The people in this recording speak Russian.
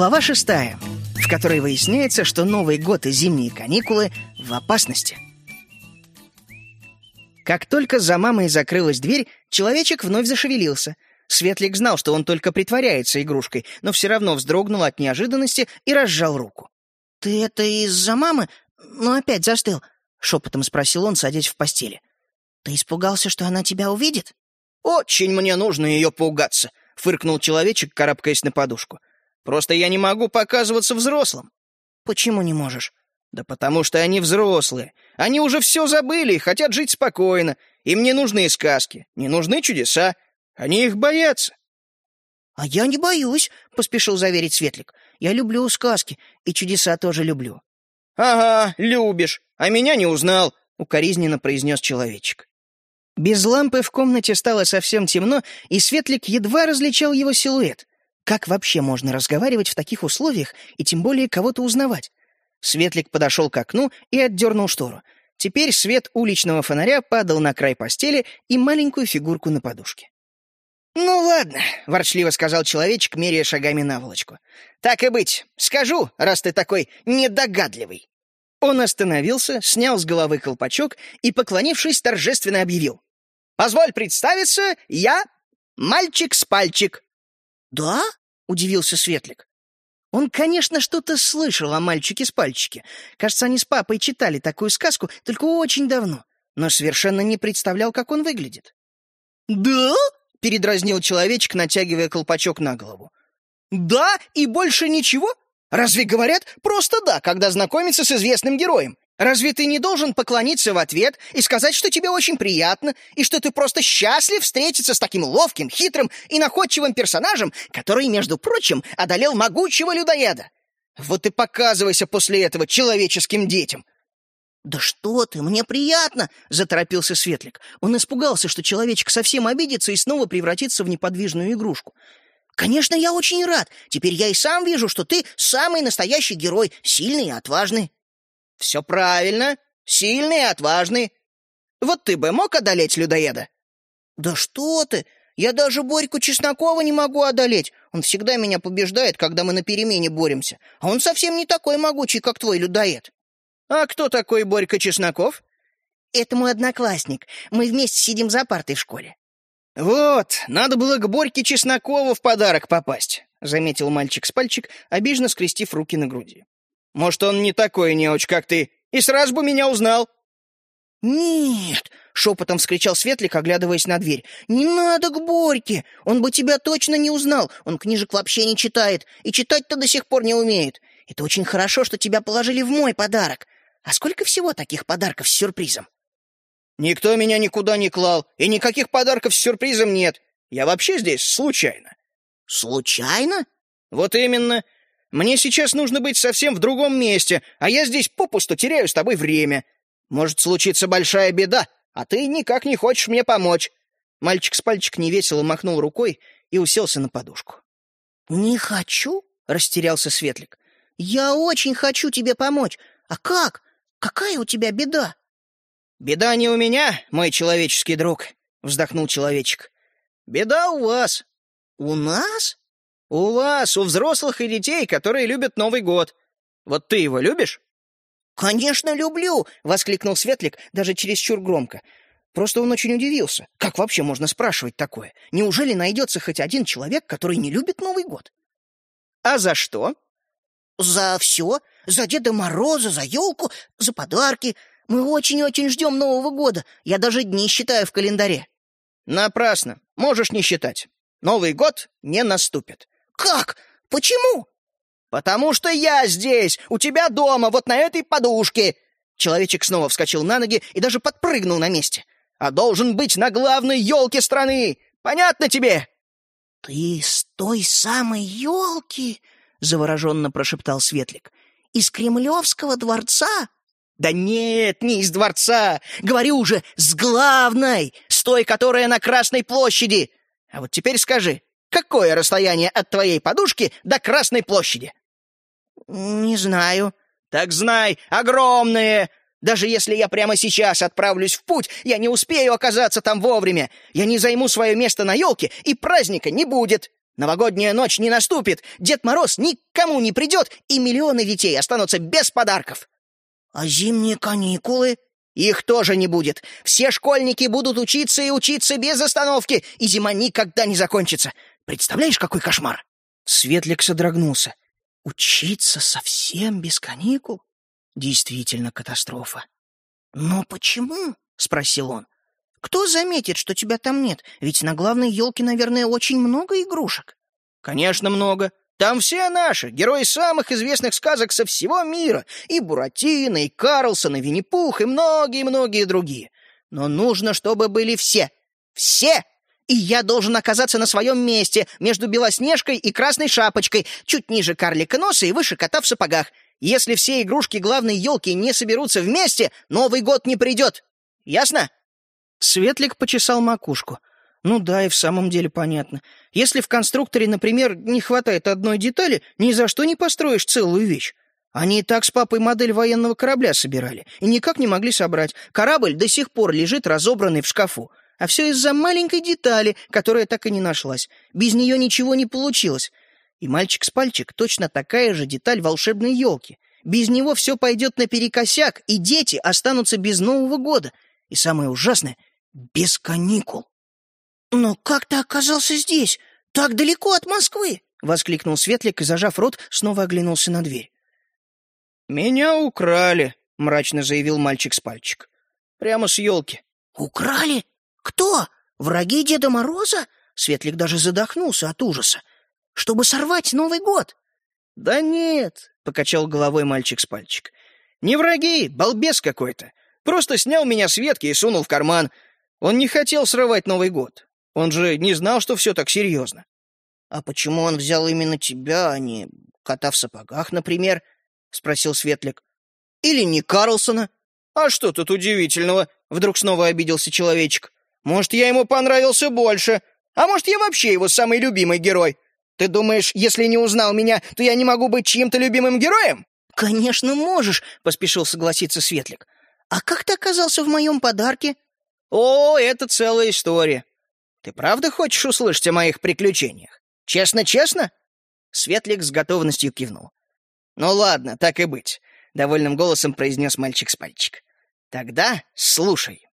Глава шестая, в которой выясняется, что Новый год и зимние каникулы в опасности. Как только за мамой закрылась дверь, человечек вновь зашевелился. Светлик знал, что он только притворяется игрушкой, но все равно вздрогнул от неожиданности и разжал руку. «Ты это из-за мамы? Ну, опять застыл?» — шепотом спросил он, садясь в постели. «Ты испугался, что она тебя увидит?» «Очень мне нужно ее пугаться», — фыркнул человечек, карабкаясь на подушку. «Просто я не могу показываться взрослым». «Почему не можешь?» «Да потому что они взрослые. Они уже все забыли и хотят жить спокойно. Им не нужны сказки, не нужны чудеса. Они их боятся». «А я не боюсь», — поспешил заверить Светлик. «Я люблю сказки, и чудеса тоже люблю». «Ага, любишь, а меня не узнал», — укоризненно произнес человечек. Без лампы в комнате стало совсем темно, и Светлик едва различал его силуэт. Как вообще можно разговаривать в таких условиях и тем более кого-то узнавать? Светлик подошел к окну и отдернул штору. Теперь свет уличного фонаря падал на край постели и маленькую фигурку на подушке. «Ну ладно», — ворчливо сказал человечек, меряя шагами наволочку. «Так и быть. Скажу, раз ты такой недогадливый». Он остановился, снял с головы колпачок и, поклонившись, торжественно объявил. Позволь представиться, я мальчик с пальчик». «Да?» — удивился Светлик. Он, конечно, что-то слышал о мальчике с пальчике. Кажется, они с папой читали такую сказку, только очень давно, но совершенно не представлял, как он выглядит. «Да?» — передразнил человечек, натягивая колпачок на голову. «Да и больше ничего? Разве говорят просто «да», когда знакомятся с известным героем? Разве ты не должен поклониться в ответ и сказать, что тебе очень приятно, и что ты просто счастлив встретиться с таким ловким, хитрым и находчивым персонажем, который, между прочим, одолел могучего людоеда? Вот и показывайся после этого человеческим детям. «Да что ты, мне приятно!» — заторопился Светлик. Он испугался, что человечек совсем обидится и снова превратится в неподвижную игрушку. «Конечно, я очень рад. Теперь я и сам вижу, что ты самый настоящий герой, сильный и отважный». Все правильно, сильный и отважный. Вот ты бы мог одолеть людоеда? Да что ты! Я даже Борьку Чеснокова не могу одолеть. Он всегда меня побеждает, когда мы на перемене боремся. А он совсем не такой могучий, как твой людоед. А кто такой Борька Чесноков? Это мой одноклассник. Мы вместе сидим за партой в школе. Вот, надо было к Борьке Чеснокову в подарок попасть, заметил мальчик с пальчик, обиженно скрестив руки на груди. Может, он не такой неуч, как ты, и сразу бы меня узнал». «Нет!» — шепотом вскричал Светлик, оглядываясь на дверь. «Не надо к Борьке! Он бы тебя точно не узнал! Он книжек вообще не читает, и читать-то до сих пор не умеет. Это очень хорошо, что тебя положили в мой подарок. А сколько всего таких подарков с сюрпризом?» «Никто меня никуда не клал, и никаких подарков с сюрпризом нет. Я вообще здесь случайно». «Случайно?» «Вот именно. Мне сейчас нужно быть совсем в другом месте, а я здесь попусту теряю с тобой время. Может случиться большая беда, а ты никак не хочешь мне помочь». Мальчик с пальчик невесело махнул рукой и уселся на подушку. «Не хочу?» — растерялся Светлик. «Я очень хочу тебе помочь. А как? Какая у тебя беда?» «Беда не у меня, мой человеческий друг», — вздохнул человечек. «Беда у вас». «У нас?» «У вас, у взрослых и детей, которые любят Новый год. Вот ты его любишь?» «Конечно, люблю!» — воскликнул Светлик даже чересчур громко. Просто он очень удивился. Как вообще можно спрашивать такое? Неужели найдется хоть один человек, который не любит Новый год? «А за что?» «За все. За Деда Мороза, за елку, за подарки. Мы очень-очень ждем Нового года. Я даже дни считаю в календаре». «Напрасно. Можешь не считать. Новый год не наступит. «Как? Почему?» «Потому что я здесь, у тебя дома, вот на этой подушке!» Человечек снова вскочил на ноги и даже подпрыгнул на месте. «А должен быть на главной елке страны! Понятно тебе?» «Ты с той самой елки?» — завороженно прошептал Светлик. «Из Кремлевского дворца?» «Да нет, не из дворца! Говорю же, с главной! С той, которая на Красной площади! А вот теперь скажи, Какое расстояние от твоей подушки до Красной площади?» «Не знаю». «Так знай, огромное! Даже если я прямо сейчас отправлюсь в путь, я не успею оказаться там вовремя. Я не займу свое место на елке, и праздника не будет. Новогодняя ночь не наступит, Дед Мороз никому не придет, и миллионы детей останутся без подарков. А зимние каникулы? Их тоже не будет. Все школьники будут учиться и учиться без остановки, и зима никогда не закончится. Представляешь, какой кошмар? Светлик содрогнулся. Учиться совсем без каникул? Действительно катастрофа. «Но почему?» — спросил он. «Кто заметит, что тебя там нет? Ведь на главной елке, наверное, очень много игрушек». «Конечно, много. Там все наши, герои самых известных сказок со всего мира. И Буратино, и Карлсон, и Винни-Пух, и многие-многие другие. Но нужно, чтобы были все. Все! И я должен оказаться на своем месте, между Белоснежкой и Красной Шапочкой, чуть ниже карлика носа и выше кота в сапогах. Если все игрушки главной елки не соберутся вместе, Новый год не придет. Ясно?» Светлик почесал макушку. «Ну да, и в самом деле понятно. Если в конструкторе, например, не хватает одной детали, ни за что не построишь целую вещь. Они и так с папой модель военного корабля собирали и никак не могли собрать. Корабль до сих пор лежит разобранный в шкафу. А все из-за маленькой детали, которая так и не нашлась. Без нее ничего не получилось. И мальчик с пальчик точно такая же деталь волшебной елки. Без него все пойдет наперекосяк, и дети останутся без Нового года. И самое ужасное — без каникул. «Но как ты оказался здесь? Так далеко от Москвы!» — воскликнул Светлик и, зажав рот, снова оглянулся на дверь. «Меня украли», — мрачно заявил мальчик с пальчик. «Прямо с елки». «Украли? Кто? Враги Деда Мороза?» Светлик даже задохнулся от ужаса чтобы сорвать Новый год. — Да нет, — покачал головой мальчик с пальчик. — Не враги, балбес какой-то. Просто снял меня с ветки и сунул в карман. Он не хотел срывать Новый год. Он же не знал, что все так серьезно. — А почему он взял именно тебя, а не кота в сапогах, например? — спросил Светлик. — Или не Карлсона? — А что тут удивительного? — вдруг снова обиделся человечек. — Может, я ему понравился больше, а может, я вообще его самый любимый герой. Ты думаешь, если не узнал меня, то я не могу быть чьим-то любимым героем?» «Конечно можешь», — поспешил согласиться Светлик. «А как ты оказался в моем подарке?» «О, это целая история. Ты правда хочешь услышать о моих приключениях? Честно-честно?» Светлик с готовностью кивнул. «Ну ладно, так и быть», — довольным голосом произнес мальчик с пальчик. «Тогда слушай».